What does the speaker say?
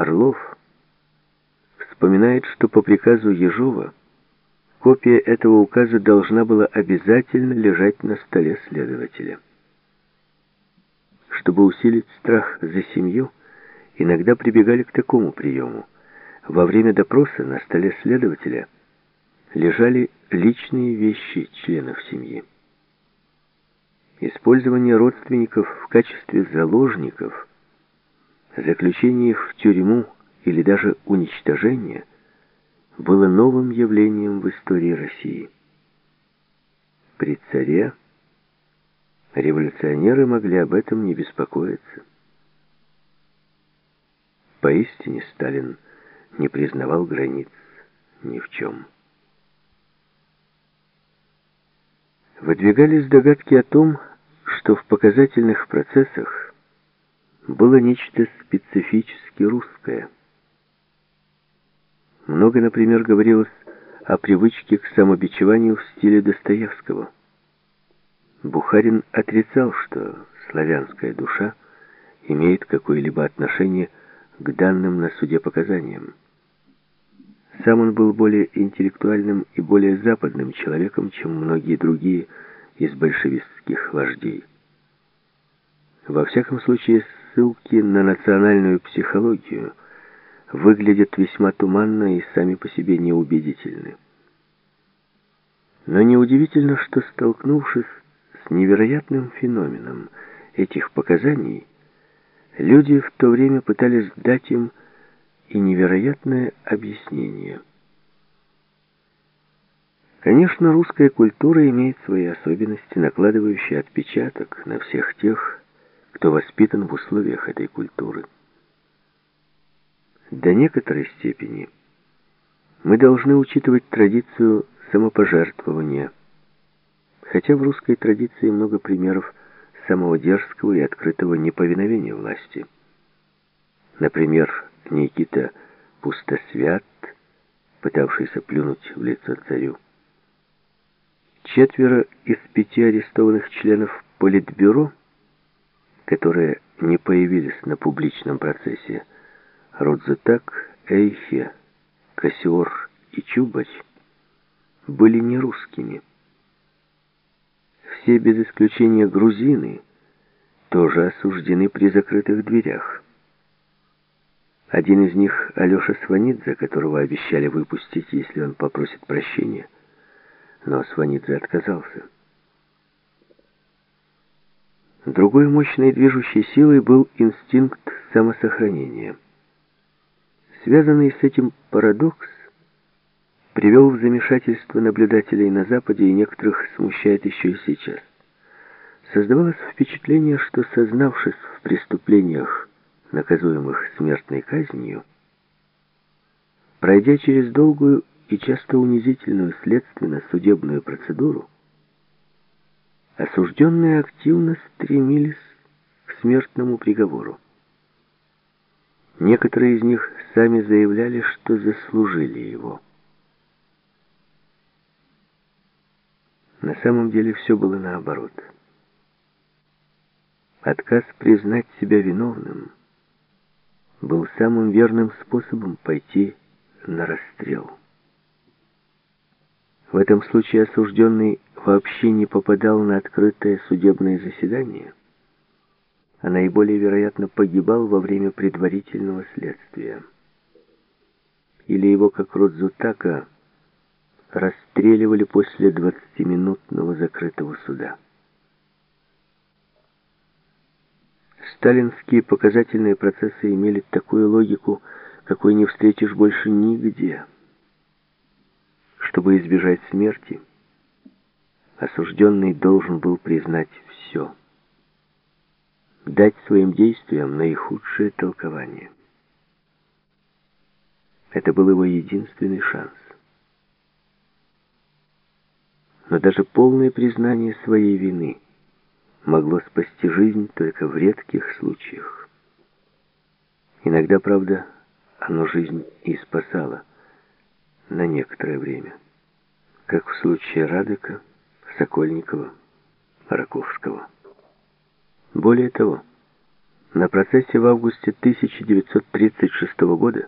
Орлов вспоминает, что по приказу Ежова копия этого указа должна была обязательно лежать на столе следователя. Чтобы усилить страх за семью, иногда прибегали к такому приему. Во время допроса на столе следователя лежали личные вещи членов семьи. Использование родственников в качестве заложников, заключение в тюрьму или даже уничтожение было новым явлением в истории России. При царе революционеры могли об этом не беспокоиться. Поистине Сталин не признавал границ ни в чем. Выдвигались догадки о том, что в показательных процессах было нечто специфически русское. Много, например, говорилось о привычке к самобичеванию в стиле Достоевского. Бухарин отрицал, что славянская душа имеет какое-либо отношение к данным на суде показаниям. Сам он был более интеллектуальным и более западным человеком, чем многие другие из большевистских вождей. Во всяком случае, ссылки на национальную психологию выглядят весьма туманно и сами по себе неубедительны. Но неудивительно, что столкнувшись с невероятным феноменом этих показаний, люди в то время пытались дать им и невероятное объяснение. Конечно, русская культура имеет свои особенности, накладывающие отпечаток на всех тех, кто воспитан в условиях этой культуры. До некоторой степени мы должны учитывать традицию самопожертвования, хотя в русской традиции много примеров самого дерзкого и открытого неповиновения власти. Например, Никита Пустосвят, пытавшийся плюнуть в лицо царю. Четверо из пяти арестованных членов Политбюро, которые не появились на публичном процессе, Рудзетак, Эйхе, Кассиор и Чубарь, были не русскими. Все без исключения грузины тоже осуждены при закрытых дверях. Один из них, Алеша Сванидзе, которого обещали выпустить, если он попросит прощения. Но Сванидзе отказался. Другой мощной движущей силой был инстинкт самосохранения. Связанный с этим парадокс привел в замешательство наблюдателей на Западе и некоторых смущает еще и сейчас. Создавалось впечатление, что, сознавшись в преступлениях, наказуемых смертной казнью, пройдя через долгую и часто унизительную следственно-судебную процедуру, осужденные активно стремились к смертному приговору. Некоторые из них сами заявляли, что заслужили его. На самом деле все было наоборот. Отказ признать себя виновным – был самым верным способом пойти на расстрел. В этом случае осужденный вообще не попадал на открытое судебное заседание, а наиболее вероятно погибал во время предварительного следствия. Или его, как Родзутака, расстреливали после 20-минутного закрытого суда. Сталинские показательные процессы имели такую логику, какой не встретишь больше нигде. Чтобы избежать смерти, осужденный должен был признать все. Дать своим действиям наихудшее толкование. Это был его единственный шанс. Но даже полное признание своей вины – могло спасти жизнь только в редких случаях. Иногда, правда, оно жизнь и спасало на некоторое время, как в случае Радека, Сокольникова, Раковского. Более того, На процессе в августе 1936 года